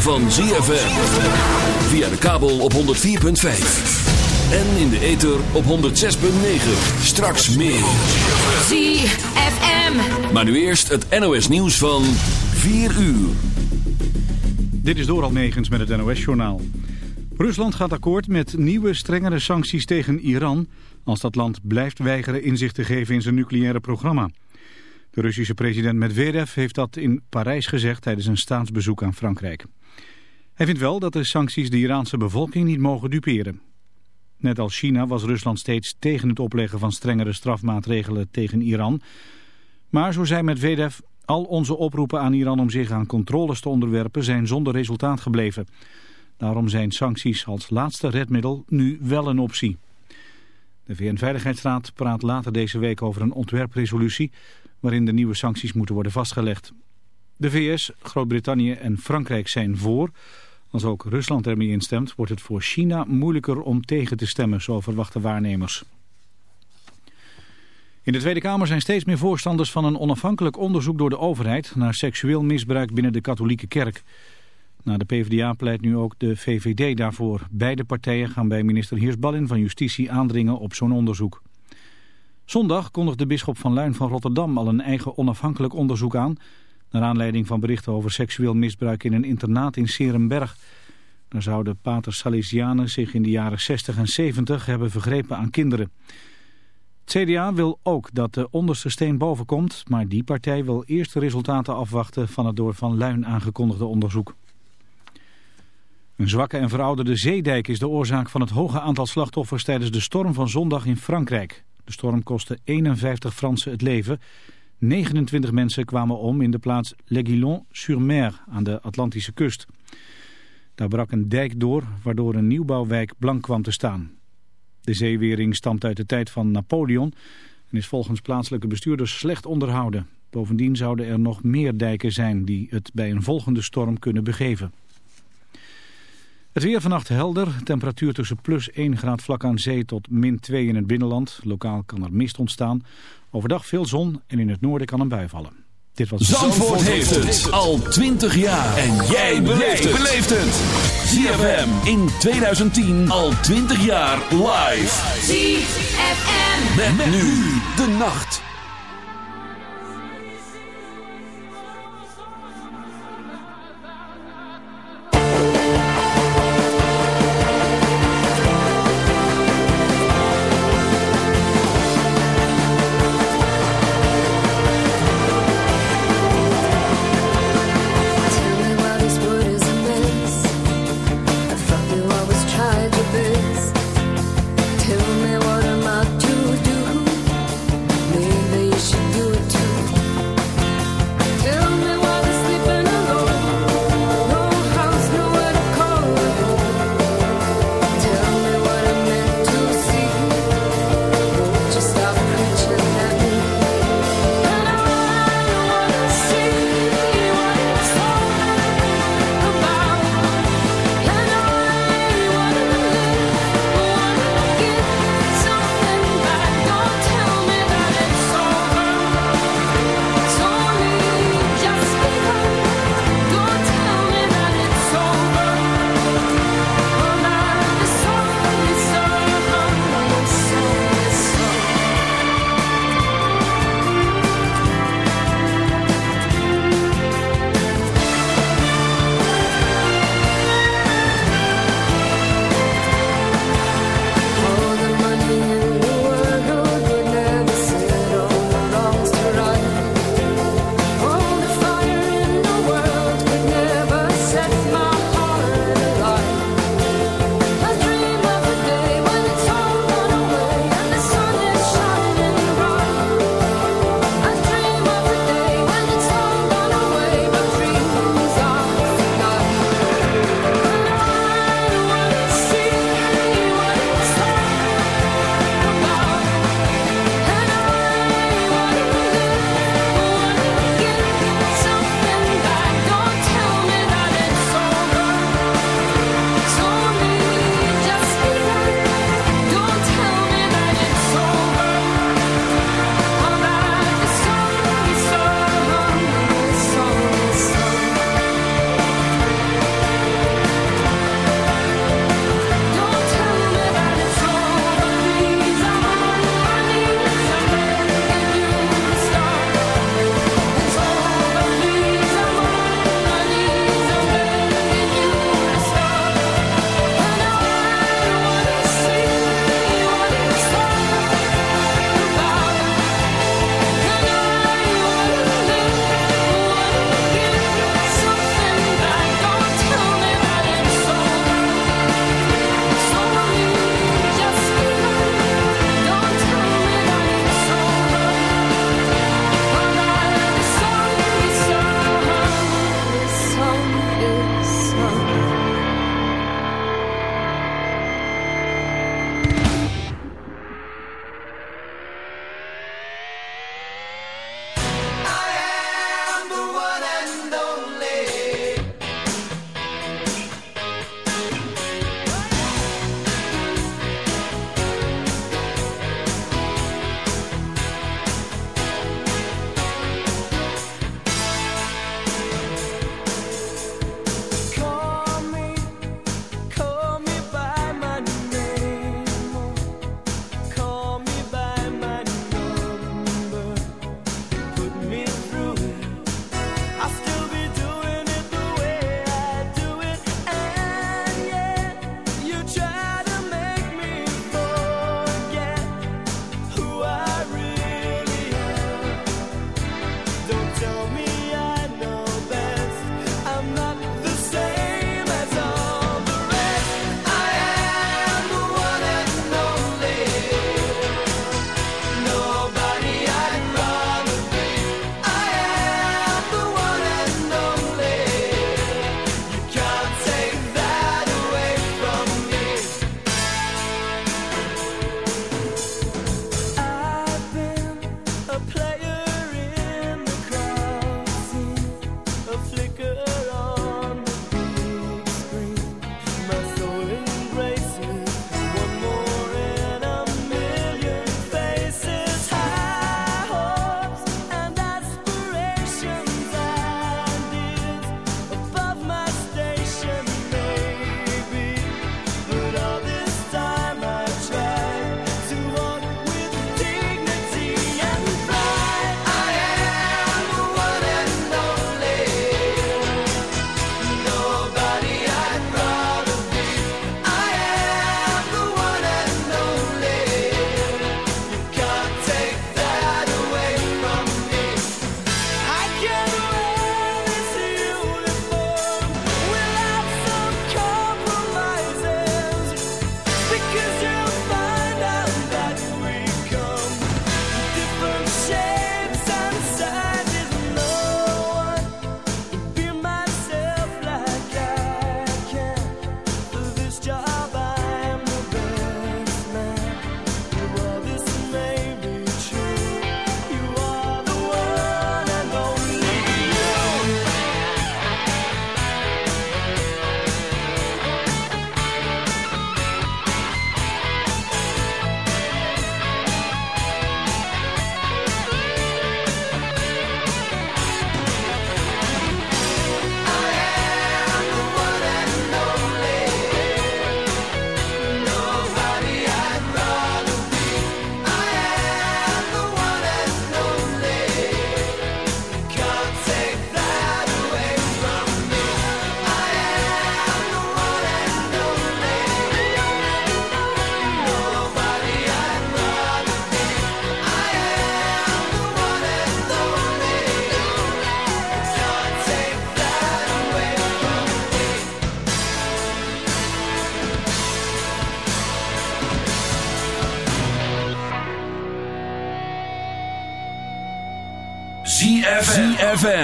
van ZFM. Via de kabel op 104.5. En in de ether op 106.9. Straks meer. ZFM. Maar nu eerst het NOS nieuws van 4 uur. Dit is Doral Negens met het NOS-journaal. Rusland gaat akkoord met nieuwe strengere sancties tegen Iran... als dat land blijft weigeren inzicht te geven in zijn nucleaire programma. De Russische president Medvedev heeft dat in Parijs gezegd tijdens een staatsbezoek aan Frankrijk. Hij vindt wel dat de sancties de Iraanse bevolking niet mogen duperen. Net als China was Rusland steeds tegen het opleggen van strengere strafmaatregelen tegen Iran. Maar zo zei Medvedev, al onze oproepen aan Iran om zich aan controles te onderwerpen zijn zonder resultaat gebleven. Daarom zijn sancties als laatste redmiddel nu wel een optie. De VN-veiligheidsraad praat later deze week over een ontwerpresolutie waarin de nieuwe sancties moeten worden vastgelegd. De VS, Groot-Brittannië en Frankrijk zijn voor. Als ook Rusland ermee instemt, wordt het voor China moeilijker om tegen te stemmen, zo verwachten waarnemers. In de Tweede Kamer zijn steeds meer voorstanders van een onafhankelijk onderzoek door de overheid naar seksueel misbruik binnen de katholieke kerk. Na de PvdA pleit nu ook de VVD daarvoor. Beide partijen gaan bij minister Heersballin van Justitie aandringen op zo'n onderzoek. Zondag kondigde bisschop van Luin van Rotterdam al een eigen onafhankelijk onderzoek aan... naar aanleiding van berichten over seksueel misbruik in een internaat in Serenberg. Daar zouden paters Salesianen zich in de jaren 60 en 70 hebben vergrepen aan kinderen. Het CDA wil ook dat de onderste steen boven komt... maar die partij wil eerst de resultaten afwachten van het door Van Luin aangekondigde onderzoek. Een zwakke en verouderde zeedijk is de oorzaak van het hoge aantal slachtoffers tijdens de storm van zondag in Frankrijk. De storm kostte 51 Fransen het leven. 29 mensen kwamen om in de plaats L'Aiguillon-sur-Mer aan de Atlantische kust. Daar brak een dijk door, waardoor een nieuwbouwwijk blank kwam te staan. De zeewering stamt uit de tijd van Napoleon en is volgens plaatselijke bestuurders slecht onderhouden. Bovendien zouden er nog meer dijken zijn die het bij een volgende storm kunnen begeven. Het weer vannacht helder. Temperatuur tussen plus 1 graad vlak aan zee tot min 2 in het binnenland. Lokaal kan er mist ontstaan. Overdag veel zon en in het noorden kan een bui vallen. Dit was Zandvoort, heeft het al 20 jaar. En jij beleeft het. ZFM in 2010 al 20 jaar live. ZFM. met nu de nacht.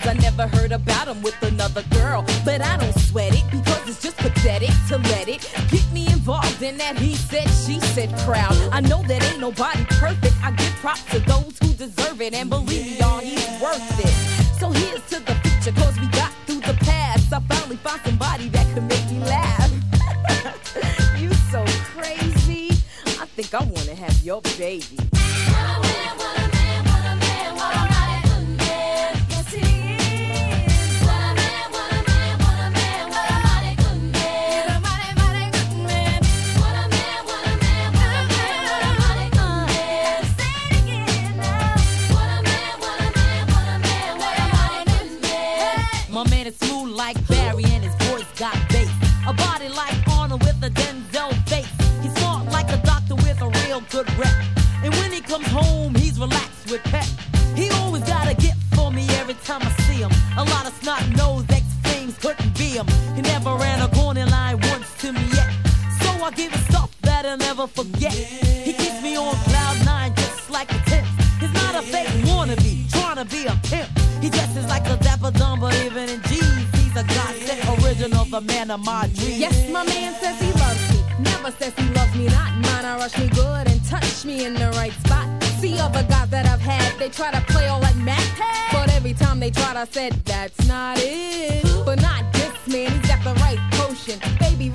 Cause I never heard about him with another girl. But I don't sweat it because it's just pathetic to let it get me involved in that he said, she said crowd. I know that ain't nobody perfect. I give props to those who deserve it and believe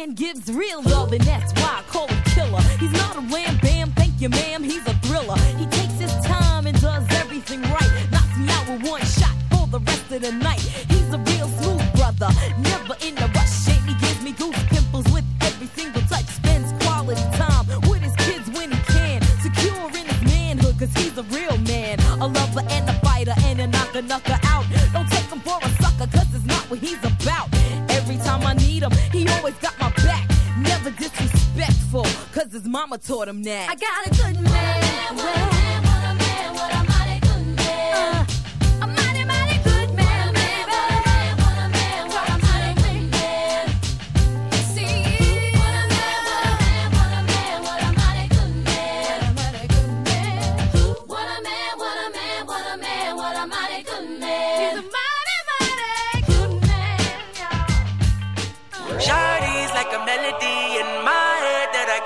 man gives real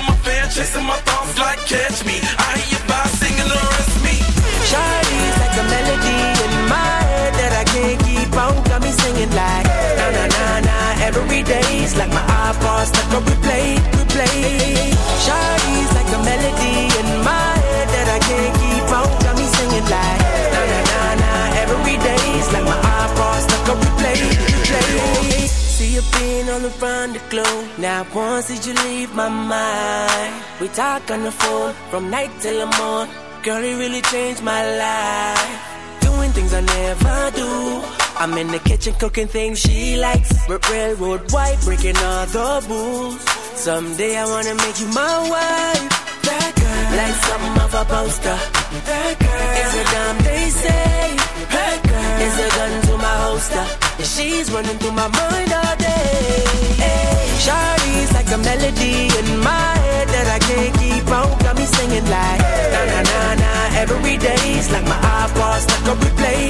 I'm a fan, chasing my thoughts like catch me. I hear you by singing the rest me. Shawty's like a melody in my head that I can't keep on. Got me singing like na na na na every day's like my iPod stuck on replay, replay. Shawty's you being all around the globe. Now once did you leave my mind? We talk on the phone from night till the morning. Girl, it really changed my life. Doing things I never do. I'm in the kitchen cooking things she likes. Railroad white, breaking all the rules. Someday I wanna make you my wife. That girl, like something of a poster. That girl is a damn they say. That girl is a gun to my holster. She's running through my mind all day. Hey, Shawty's like a melody in my head that I can't keep on. Got me singing like na na na na every day's like my stuck on replay, replay.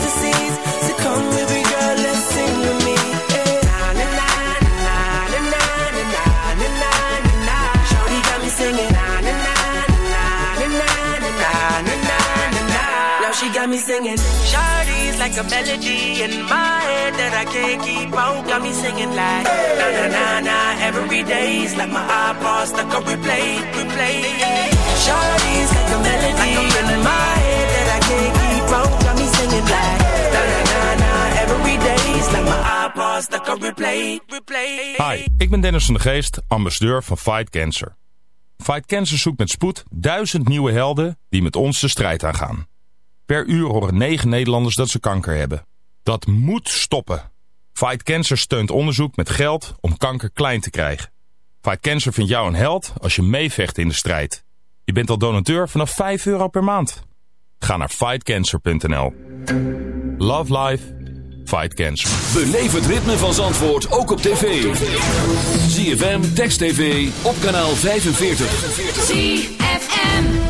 Singing. Shawty's like a melody in my head that I can't keep on. Got me singing like na na na na every day's like my iPod stuck on replay, replay. Shawty's like a melody in my head that I can't keep on. Got me singing like na na na na every day's like my iPod stuck on replay, replay. Hi, ik ben Dennis van de Geest, ambassadeur van Fight Cancer. Fight Cancer zoekt met spoed duizend nieuwe helden die met ons de strijd aangaan. Per uur horen 9 Nederlanders dat ze kanker hebben. Dat moet stoppen. Fight Cancer steunt onderzoek met geld om kanker klein te krijgen. Fight Cancer vindt jou een held als je meevecht in de strijd. Je bent al donateur vanaf 5 euro per maand. Ga naar fightcancer.nl. Love life. Fight Cancer. Beleef het ritme van Zandvoort ook op tv. ZFM, Text TV, op kanaal 45. ZFM.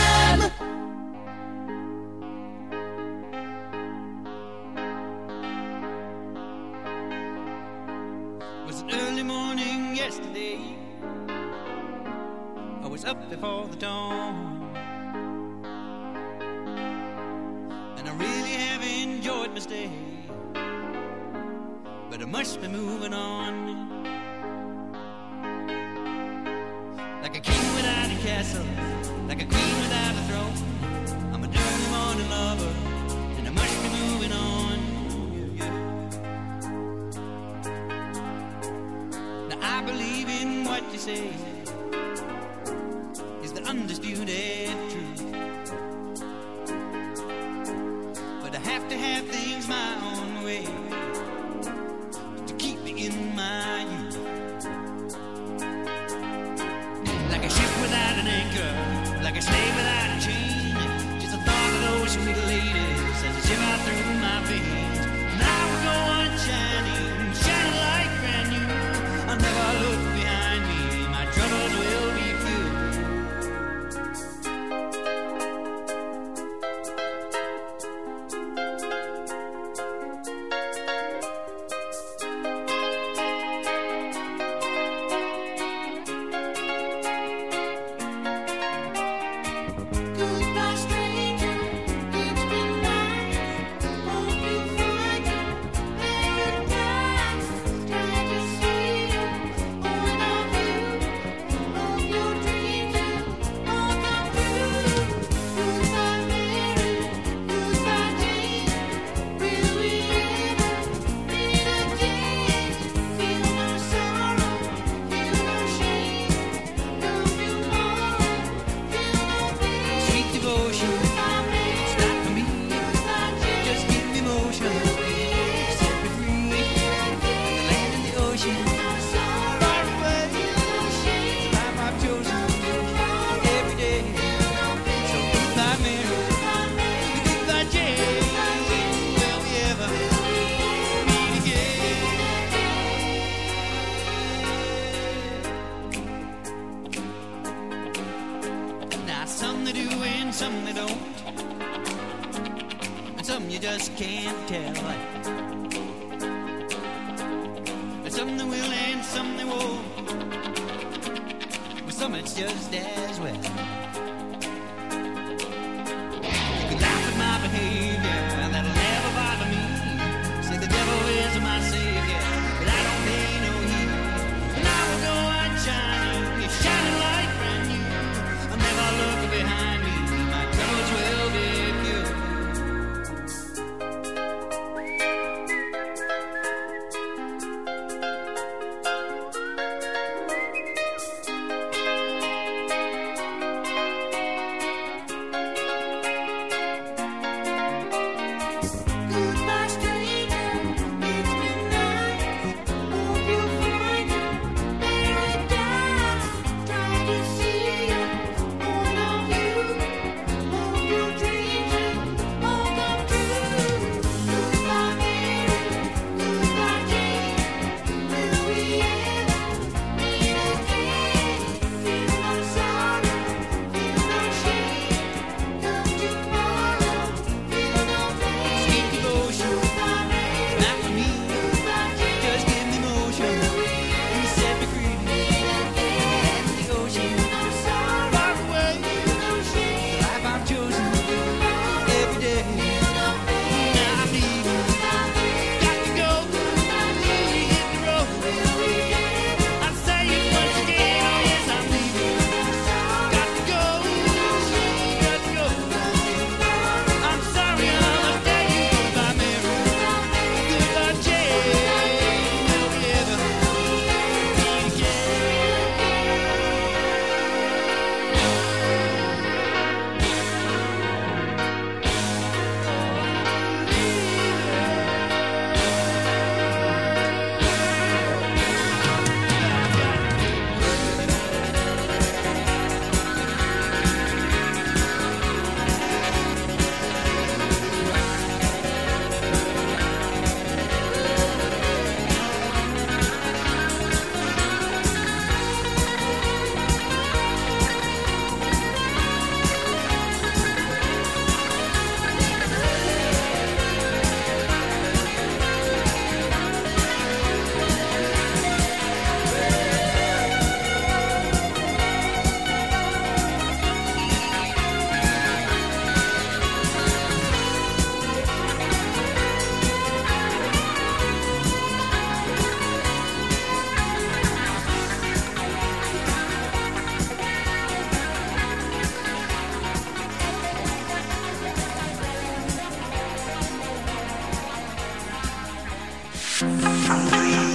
Hungry.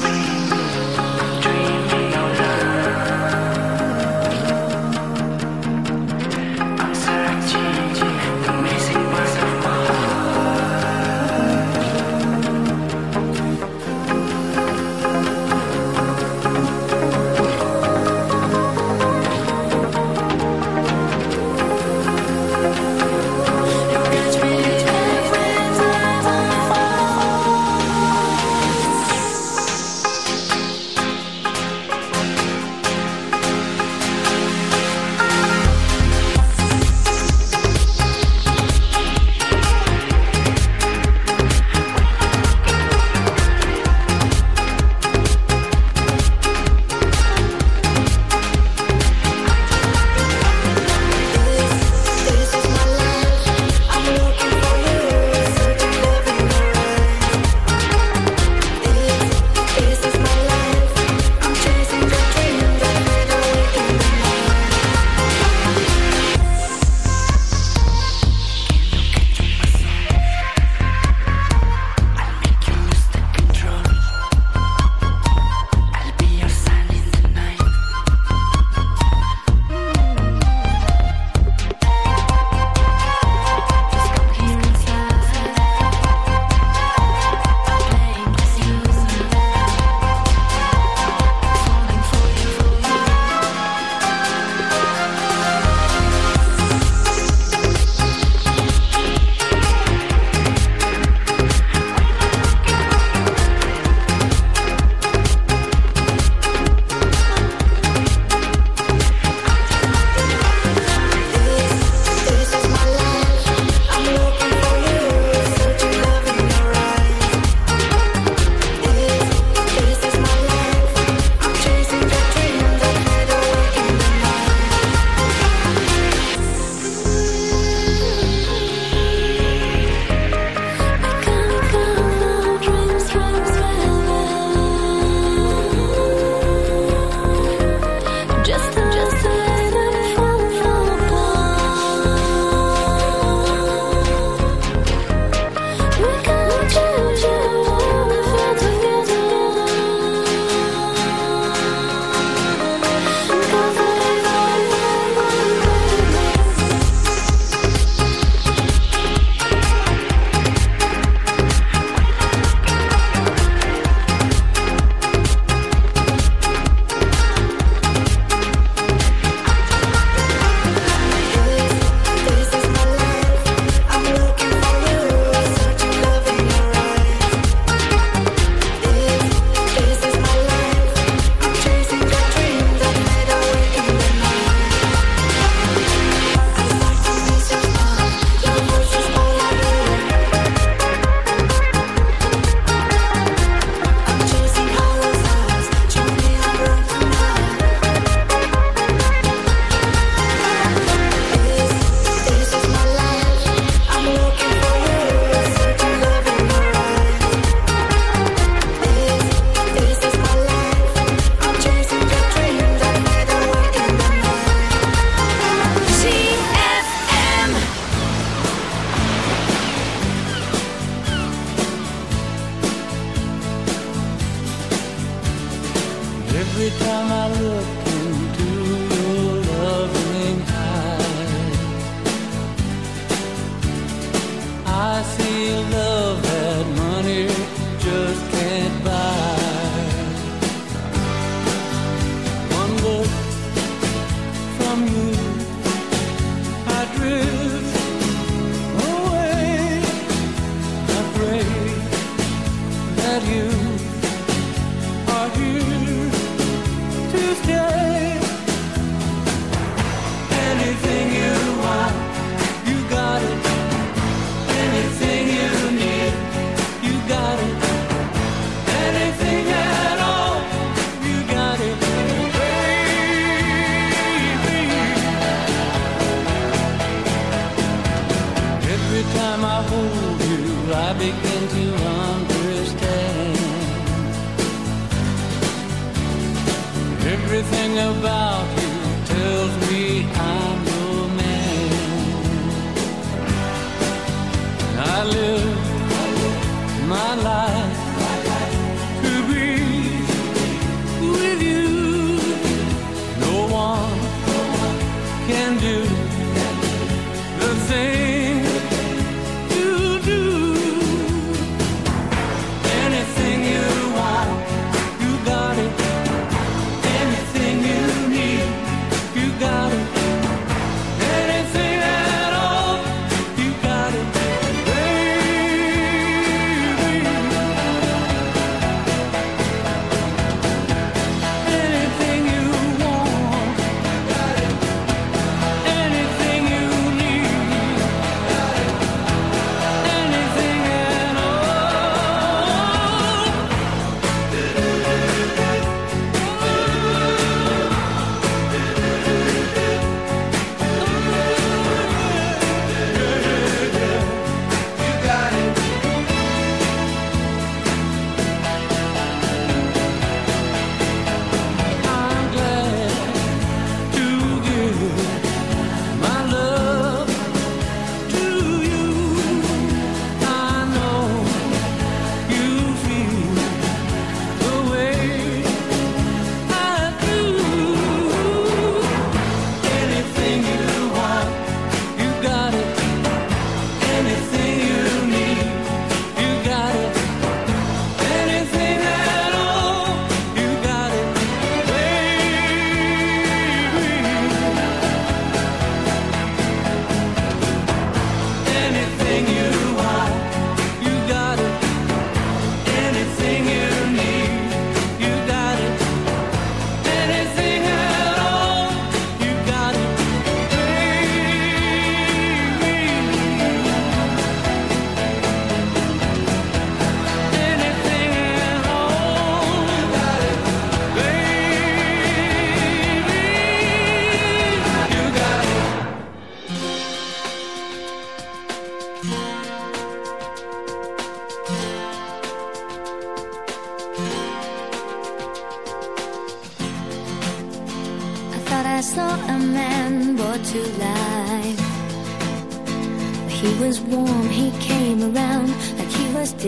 Every time I look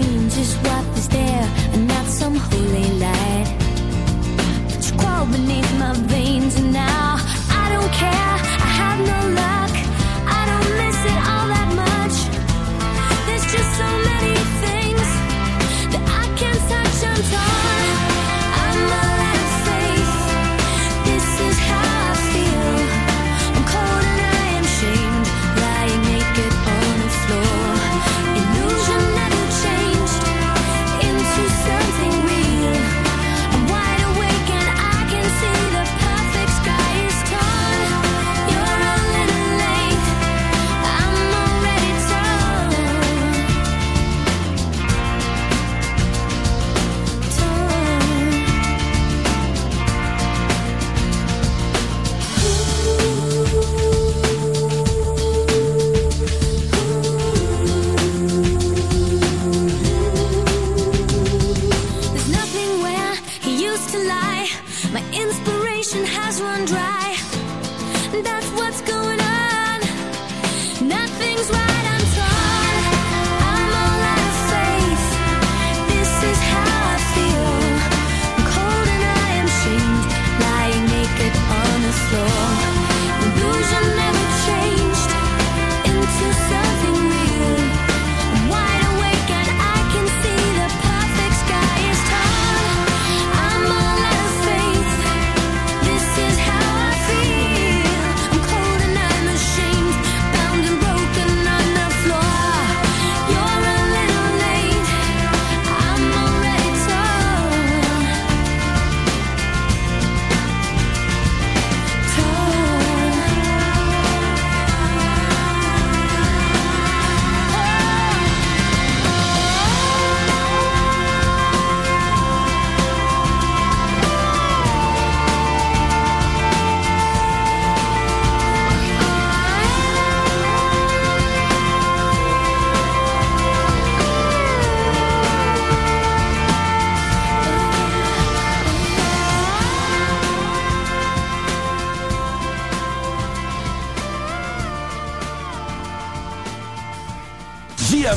Just what is there and not some holy light.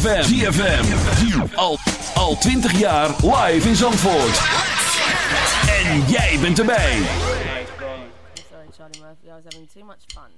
ZFM. ZFM. Al, al 20 jaar live in Zandvoort. En jij bent erbij. Sorry Charlie Murphy, I was having too much fun.